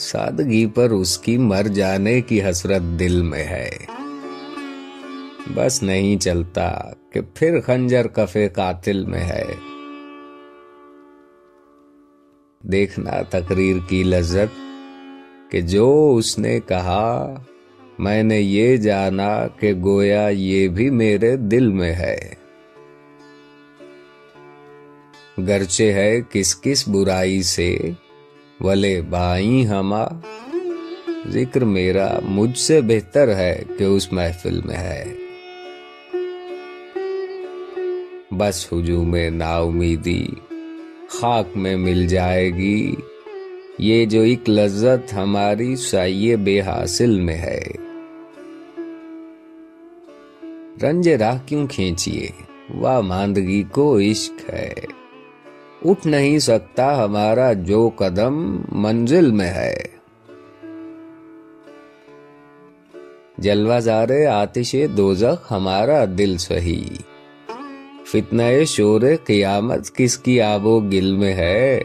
سادگی پر اس کی مر جانے کی حسرت دل میں ہے۔ بس نہیں چلتا کہ پھر خنجر کفے قاتل میں ہے۔ دیکھنا تقریر کی لذت کہ جو اس نے کہا، میں نے یہ جانا کہ گویا یہ بھی میرے دل میں ہے۔ گرچے ہے کس کس برائی سے ولے بائی ہما۔ ذکر میرا مجھ سے بہتر ہے کہ اس محفل میں ہے۔ بس ہجوم نا امیدی خاک میں مل جائے گی۔ یہ جو ایک لذت ہماری سائیے بے حاصل میں ہے۔ رنج راہ کیوں کھینچیے؟ واہ ماندگی کو عشق ہے۔ اٹھ نہیں سکتا ہمارا جو قدم منزل میں ہے۔ جلوہ زار آتش دوزخ ہمارا دل سہی۔ فتنہ شور قیامت کس کی آب و گل میں ہے؟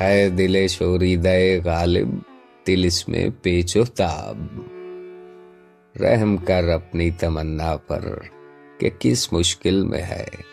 ہے دل شوری دے غالب دل اس میں پیچو تاب۔ رحم کر اپنی تمنا پر کہ کس مشکل میں ہے۔